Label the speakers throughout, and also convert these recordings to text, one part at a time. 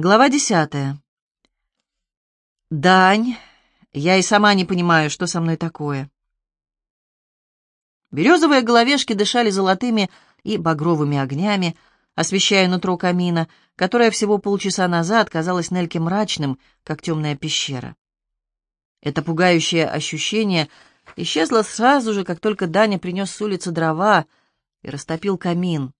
Speaker 1: Глава десятая. «Дань, я и сама не понимаю, что со мной такое». Березовые головешки дышали золотыми и багровыми огнями, освещая нутро камина, которое всего полчаса назад казалось Нельке мрачным, как темная пещера. Это пугающее ощущение исчезло сразу же, как только Даня принес с улицы дрова и растопил камин.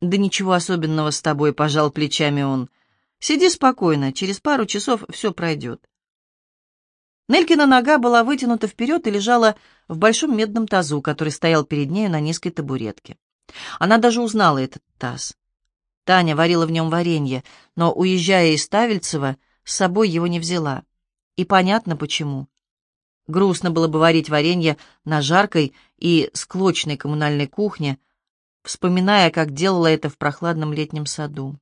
Speaker 1: «Да ничего особенного с тобой», — пожал плечами он, — Сиди спокойно, через пару часов все пройдет. Нелькина нога была вытянута вперед и лежала в большом медном тазу, который стоял перед нею на низкой табуретке. Она даже узнала этот таз. Таня варила в нем варенье, но, уезжая из Ставельцева, с собой его не взяла. И понятно почему. Грустно было бы варить варенье на жаркой и склочной коммунальной кухне, вспоминая, как делала это в прохладном летнем саду.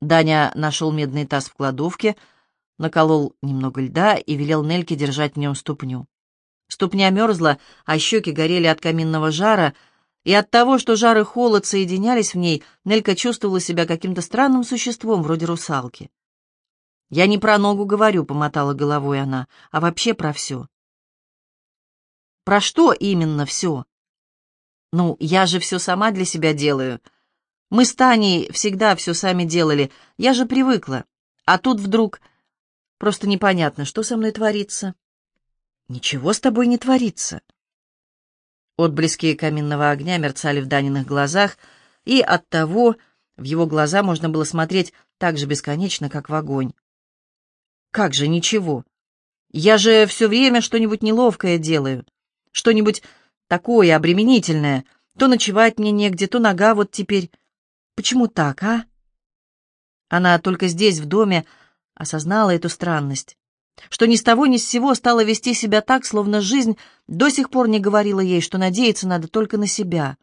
Speaker 1: Даня нашел медный таз в кладовке, наколол немного льда и велел Нельке держать в нем ступню. Ступня мерзла, а щеки горели от каминного жара, и от того, что жар и холод соединялись в ней, Нелька чувствовала себя каким-то странным существом, вроде русалки. «Я не про ногу говорю», — помотала головой она, — «а вообще про все». «Про что именно все?» «Ну, я же все сама для себя делаю», мы с Таней всегда все сами делали. Я же привыкла. А тут вдруг... Просто непонятно, что со мной творится. Ничего с тобой не творится. Отблески каминного огня мерцали в Даниных глазах, и оттого в его глаза можно было смотреть так же бесконечно, как в огонь. Как же ничего? Я же все время что-нибудь неловкое делаю, что-нибудь такое обременительное. То ночевать мне негде, то нога вот теперь... Почему так, а? Она только здесь, в доме, осознала эту странность, что ни с того ни с сего стала вести себя так, словно жизнь до сих пор не говорила ей, что надеяться надо только на себя.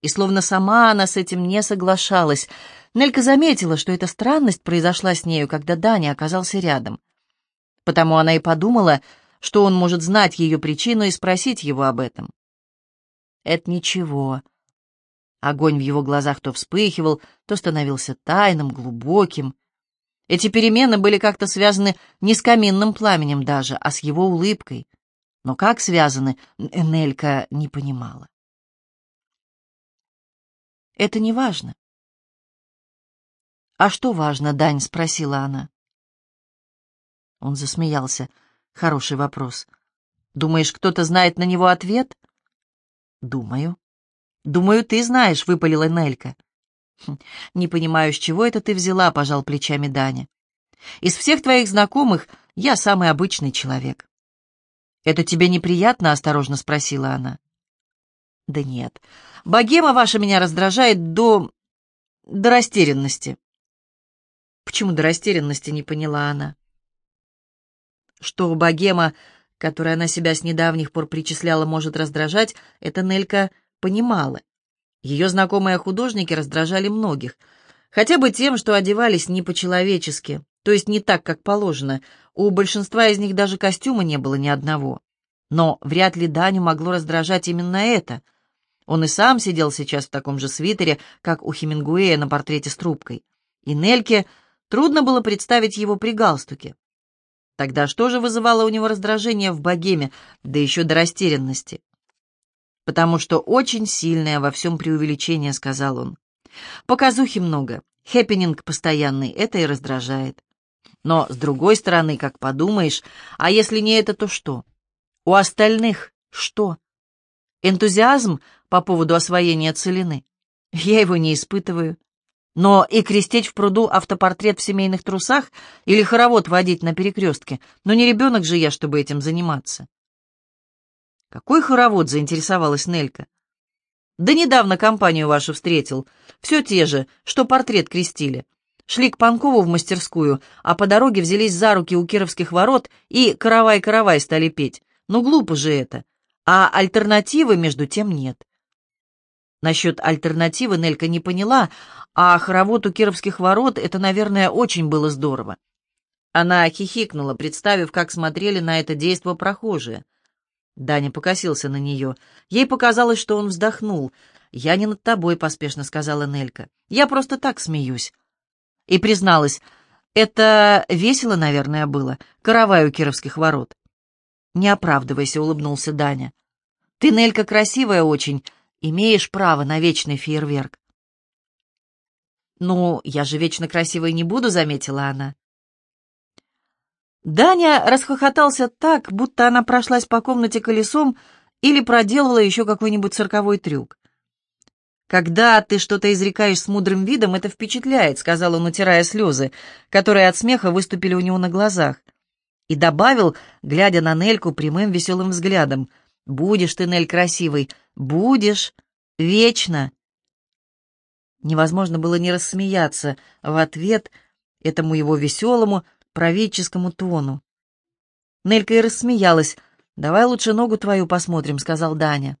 Speaker 1: И словно сама она с этим не соглашалась. Нелька заметила, что эта странность произошла с нею, когда Даня оказался рядом. Потому она и подумала, что он может знать ее причину и спросить его об этом. «Это ничего», Огонь в его глазах то вспыхивал, то становился тайным, глубоким. Эти перемены были как-то связаны не с каминным пламенем даже, а с его улыбкой. Но как связаны, Нелька не понимала. «Это не важно». «А что важно, Дань?» — спросила она. Он засмеялся. «Хороший вопрос. Думаешь, кто-то знает на него ответ?» «Думаю». «Думаю, ты знаешь», — выпалила Нелька. «Хм, «Не понимаю, с чего это ты взяла», — пожал плечами Даня. «Из всех твоих знакомых я самый обычный человек». «Это тебе неприятно?» — осторожно спросила она. «Да нет. Богема ваша меня раздражает до... до растерянности». «Почему до растерянности?» — не поняла она. Что богема, которой она себя с недавних пор причисляла, может раздражать, это Нелька понимала. Ее знакомые художники раздражали многих, хотя бы тем, что одевались не по-человечески, то есть не так, как положено. У большинства из них даже костюма не было ни одного. Но вряд ли Даню могло раздражать именно это. Он и сам сидел сейчас в таком же свитере, как у Хемингуэя на портрете с трубкой. И Нельке трудно было представить его при галстуке. Тогда что же вызывало у него раздражение в богеме, да еще до растерянности? Потому что очень сильное во всем преувеличение», — сказал он. «Показухи много, хэппенинг постоянный, это и раздражает. Но, с другой стороны, как подумаешь, а если не это, то что? У остальных что? Энтузиазм по поводу освоения целины? Я его не испытываю. Но и крестить в пруду автопортрет в семейных трусах или хоровод водить на перекрестке, но не ребенок же я, чтобы этим заниматься. «Какой хоровод?» — заинтересовалась Нелька. «Да недавно компанию вашу встретил. Все те же, что портрет крестили. Шли к Панкову в мастерскую, а по дороге взялись за руки у Кировских ворот и «Каравай-каравай» стали петь. Ну, глупо же это. А альтернативы между тем нет. Насчет альтернативы Нелька не поняла, а хоровод у Кировских ворот — это, наверное, очень было здорово. Она хихикнула, представив, как смотрели на это действо прохожие. Даня покосился на нее. Ей показалось, что он вздохнул. «Я не над тобой», — поспешно сказала Нелька. «Я просто так смеюсь». И призналась, это весело, наверное, было, каравай у кировских ворот. «Не оправдывайся», — улыбнулся Даня. «Ты, Нелька, красивая очень, имеешь право на вечный фейерверк». «Ну, я же вечно красивой не буду», — заметила она. Даня расхохотался так, будто она прошлась по комнате колесом или проделала еще какой-нибудь цирковой трюк. «Когда ты что-то изрекаешь с мудрым видом, это впечатляет», — сказал он, утирая слезы, которые от смеха выступили у него на глазах. И добавил, глядя на Нельку прямым веселым взглядом, «Будешь ты, Нель, красивый, будешь, вечно». Невозможно было не рассмеяться в ответ этому его веселому, правительскому тону. Нелька и рассмеялась. «Давай лучше ногу твою посмотрим», — сказал Даня.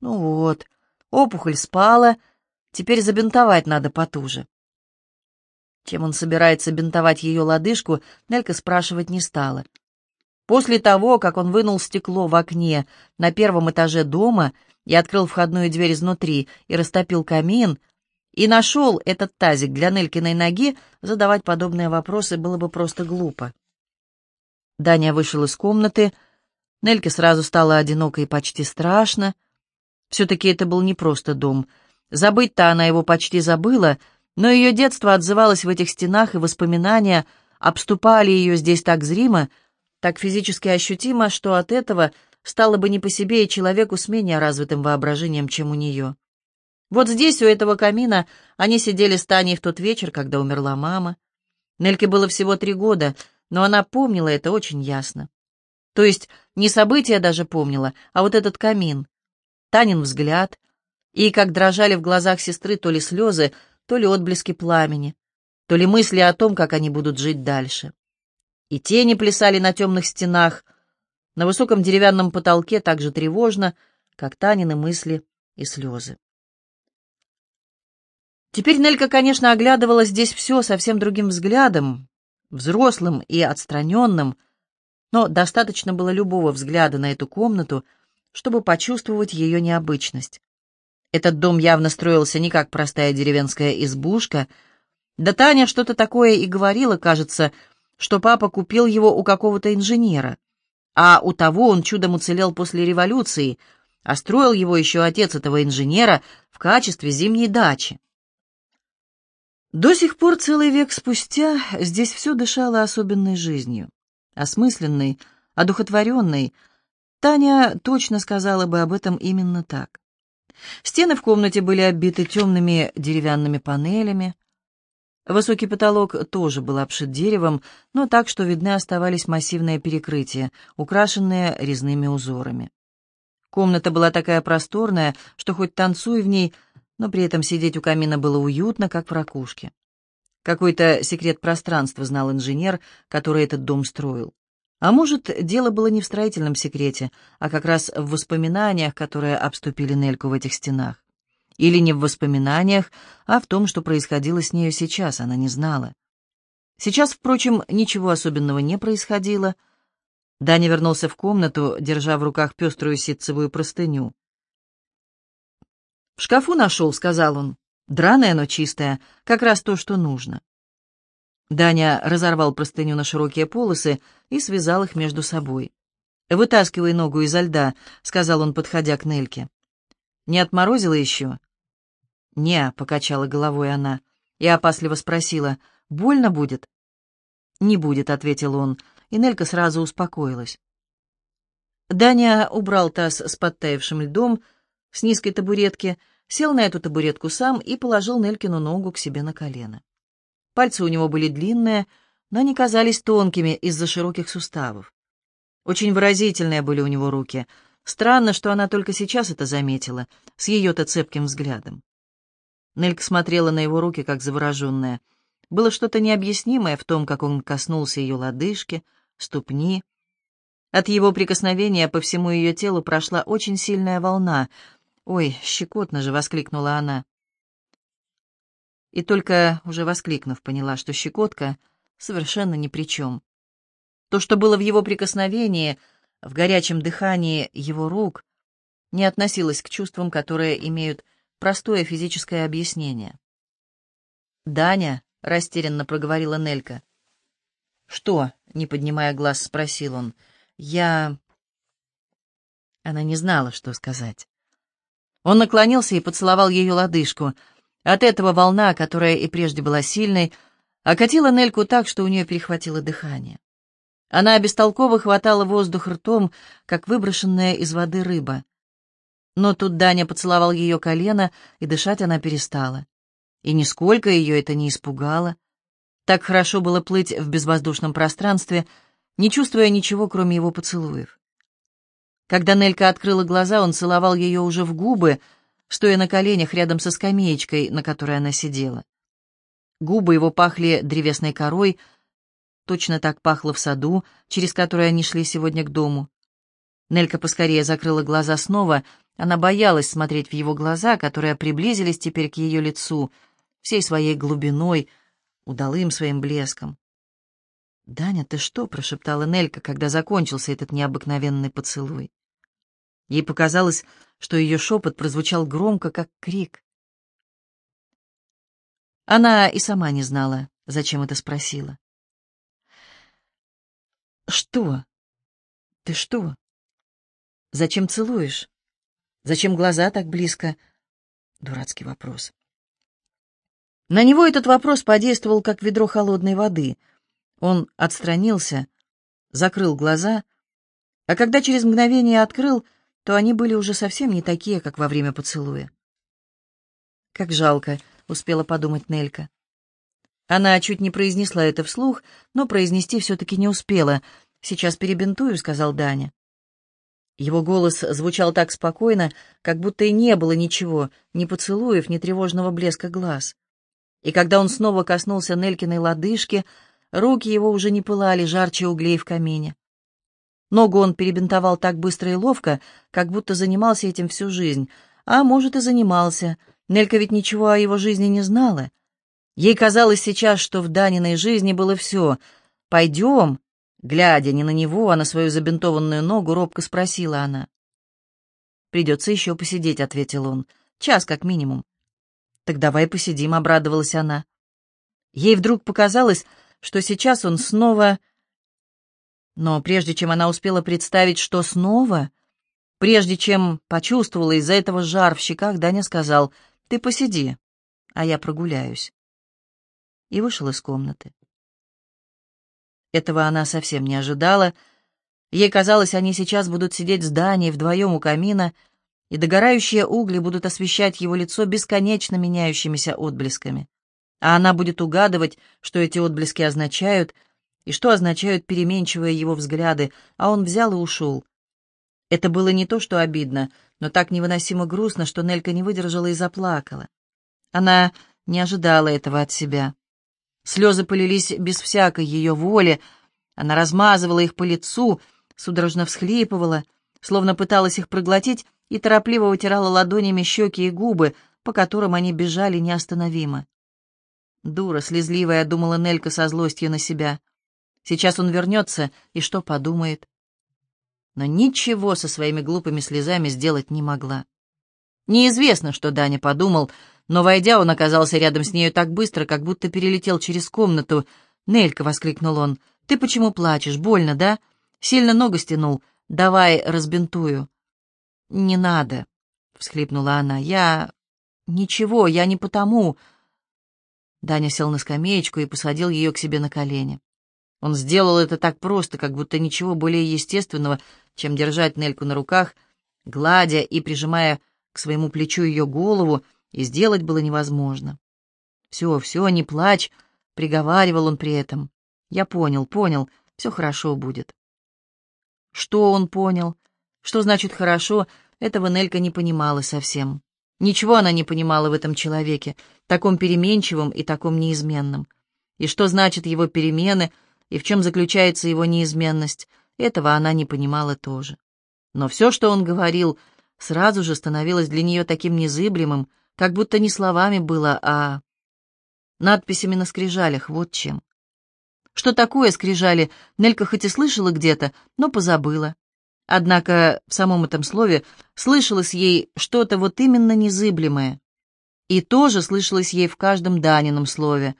Speaker 1: «Ну вот, опухоль спала, теперь забинтовать надо потуже». Чем он собирается бинтовать ее лодыжку, Нелька спрашивать не стала. После того, как он вынул стекло в окне на первом этаже дома и открыл входную дверь изнутри и растопил камин, и нашел этот тазик для Нелькиной ноги, задавать подобные вопросы было бы просто глупо. Даня вышел из комнаты. Нельке сразу стало одиноко и почти страшно. Все-таки это был не просто дом. Забыть-то она его почти забыла, но ее детство отзывалось в этих стенах, и воспоминания обступали ее здесь так зримо, так физически ощутимо, что от этого стало бы не по себе и человеку с менее развитым воображением, чем у нее. Вот здесь, у этого камина, они сидели с Таней в тот вечер, когда умерла мама. Нельке было всего три года, но она помнила это очень ясно. То есть не события даже помнила, а вот этот камин. Танин взгляд, и как дрожали в глазах сестры то ли слезы, то ли отблески пламени, то ли мысли о том, как они будут жить дальше. И тени плясали на темных стенах, на высоком деревянном потолке так же тревожно, как Танины мысли и слезы. Теперь Нелька, конечно, оглядывала здесь все совсем другим взглядом, взрослым и отстраненным, но достаточно было любого взгляда на эту комнату, чтобы почувствовать ее необычность. Этот дом явно строился не как простая деревенская избушка. Да Таня что-то такое и говорила, кажется, что папа купил его у какого-то инженера, а у того он чудом уцелел после революции, а строил его еще отец этого инженера в качестве зимней дачи. До сих пор, целый век спустя, здесь все дышало особенной жизнью, осмысленной, одухотворенной. Таня точно сказала бы об этом именно так. Стены в комнате были оббиты темными деревянными панелями. Высокий потолок тоже был обшит деревом, но так, что видны оставались массивные перекрытия, украшенные резными узорами. Комната была такая просторная, что хоть танцуй в ней — но при этом сидеть у камина было уютно, как в ракушке. Какой-то секрет пространства знал инженер, который этот дом строил. А может, дело было не в строительном секрете, а как раз в воспоминаниях, которые обступили Нельку в этих стенах. Или не в воспоминаниях, а в том, что происходило с нею сейчас, она не знала. Сейчас, впрочем, ничего особенного не происходило. Даня вернулся в комнату, держа в руках пеструю ситцевую простыню. «В шкафу нашел», — сказал он. «Драная, но чистая, как раз то, что нужно». Даня разорвал простыню на широкие полосы и связал их между собой. «Вытаскивай ногу изо льда», — сказал он, подходя к Нельке. «Не отморозила еще?» «Не», — покачала головой она и опасливо спросила, «больно будет?» «Не будет», — ответил он, и Нелька сразу успокоилась. Даня убрал таз с подтаявшим льдом, — с низкой табуретки, сел на эту табуретку сам и положил Нелькину ногу к себе на колено. Пальцы у него были длинные, но они казались тонкими из-за широких суставов. Очень выразительные были у него руки. Странно, что она только сейчас это заметила, с ее-то цепким взглядом. Нелька смотрела на его руки, как завороженная. Было что-то необъяснимое в том, как он коснулся ее лодыжки, ступни. От его прикосновения по всему ее телу прошла очень сильная волна — «Ой, щекотно же!» — воскликнула она. И только уже воскликнув, поняла, что щекотка совершенно ни при чем. То, что было в его прикосновении, в горячем дыхании его рук, не относилось к чувствам, которые имеют простое физическое объяснение. «Даня», — растерянно проговорила Нелька. «Что?» — не поднимая глаз, спросил он. «Я...» Она не знала, что сказать. Он наклонился и поцеловал ее лодыжку. От этого волна, которая и прежде была сильной, окатила Нельку так, что у нее перехватило дыхание. Она бестолково хватала воздух ртом, как выброшенная из воды рыба. Но тут Даня поцеловал ее колено, и дышать она перестала. И нисколько ее это не испугало. Так хорошо было плыть в безвоздушном пространстве, не чувствуя ничего, кроме его поцелуев. Когда Нелька открыла глаза, он целовал ее уже в губы, стоя на коленях рядом со скамеечкой, на которой она сидела. Губы его пахли древесной корой, точно так пахло в саду, через который они шли сегодня к дому. Нелька поскорее закрыла глаза снова, она боялась смотреть в его глаза, которые приблизились теперь к ее лицу, всей своей глубиной, удалым своим блеском. «Даня, ты что?» — прошептала Нелька, когда закончился этот необыкновенный поцелуй. Ей показалось, что ее шепот прозвучал громко, как крик. Она и сама не знала, зачем это спросила. «Что? Ты что? Зачем целуешь? Зачем глаза так близко?» Дурацкий вопрос. На него этот вопрос подействовал, как ведро холодной воды — он отстранился, закрыл глаза, а когда через мгновение открыл, то они были уже совсем не такие, как во время поцелуя. «Как жалко», — успела подумать Нелька. Она чуть не произнесла это вслух, но произнести все-таки не успела. «Сейчас перебинтую», — сказал Даня. Его голос звучал так спокойно, как будто и не было ничего, ни поцелуев, ни тревожного блеска глаз. И когда он снова коснулся Нелькиной лодыжки, Руки его уже не пылали жарче углей в камине. Ногу он перебинтовал так быстро и ловко, как будто занимался этим всю жизнь. А может, и занимался. Нелька ведь ничего о его жизни не знала. Ей казалось сейчас, что в Даниной жизни было все. «Пойдем?» Глядя не на него, а на свою забинтованную ногу, робко спросила она. «Придется еще посидеть», — ответил он. «Час как минимум». «Так давай посидим», — обрадовалась она. Ей вдруг показалось, что сейчас он снова... Но прежде чем она успела представить, что снова, прежде чем почувствовала из-за этого жар в щеках, Даня сказал, «Ты посиди, а я прогуляюсь». И вышел из комнаты. Этого она совсем не ожидала. Ей казалось, они сейчас будут сидеть в здании вдвоем у камина, и догорающие угли будут освещать его лицо бесконечно меняющимися отблесками а она будет угадывать, что эти отблески означают, и что означают переменчивые его взгляды, а он взял и ушел. Это было не то, что обидно, но так невыносимо грустно, что Нелька не выдержала и заплакала. Она не ожидала этого от себя. Слезы полились без всякой ее воли, она размазывала их по лицу, судорожно всхлипывала, словно пыталась их проглотить, и торопливо вытирала ладонями щеки и губы, по которым они бежали неостановимо. Дура, слезливая, думала Нелька со злостью на себя. Сейчас он вернется, и что подумает? Но ничего со своими глупыми слезами сделать не могла. Неизвестно, что Даня подумал, но, войдя, он оказался рядом с нею так быстро, как будто перелетел через комнату. «Нелька!» — воскликнул он. «Ты почему плачешь? Больно, да? Сильно ногу стянул. Давай разбинтую». «Не надо», — всхлипнула она. «Я... Ничего, я не потому...» Даня сел на скамеечку и посадил ее к себе на колени. Он сделал это так просто, как будто ничего более естественного, чем держать Нельку на руках, гладя и прижимая к своему плечу ее голову, и сделать было невозможно. «Все, все, не плачь», — приговаривал он при этом. «Я понял, понял, все хорошо будет». Что он понял? Что значит «хорошо»? Этого Нелька не понимала совсем. Ничего она не понимала в этом человеке, таком переменчивом и таком неизменном. И что значит его перемены, и в чем заключается его неизменность, этого она не понимала тоже. Но все, что он говорил, сразу же становилось для нее таким незыблемым, как будто не словами было, а надписями на скрижалях, вот чем. Что такое скрижали, Нелька хоть и слышала где-то, но позабыла. Однако в самом этом слове слышалось ей что-то вот именно незыблемое. И тоже слышалось ей в каждом Данином слове.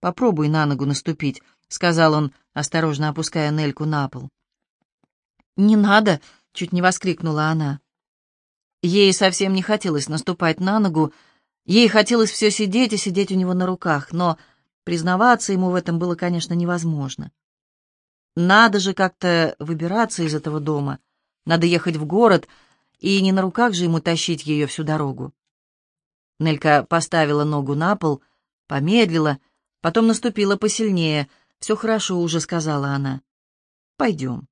Speaker 1: Попробуй на ногу наступить», — сказал он, осторожно опуская Нельку на пол. «Не надо!» — чуть не воскликнула она. Ей совсем не хотелось наступать на ногу, ей хотелось все сидеть и сидеть у него на руках, но признаваться ему в этом было, конечно, невозможно. Надо же как-то выбираться из этого дома, надо ехать в город, и не на руках же ему тащить ее всю дорогу. Нелька поставила ногу на пол, помедлила, потом наступила посильнее. «Все хорошо уже», — сказала она. «Пойдем».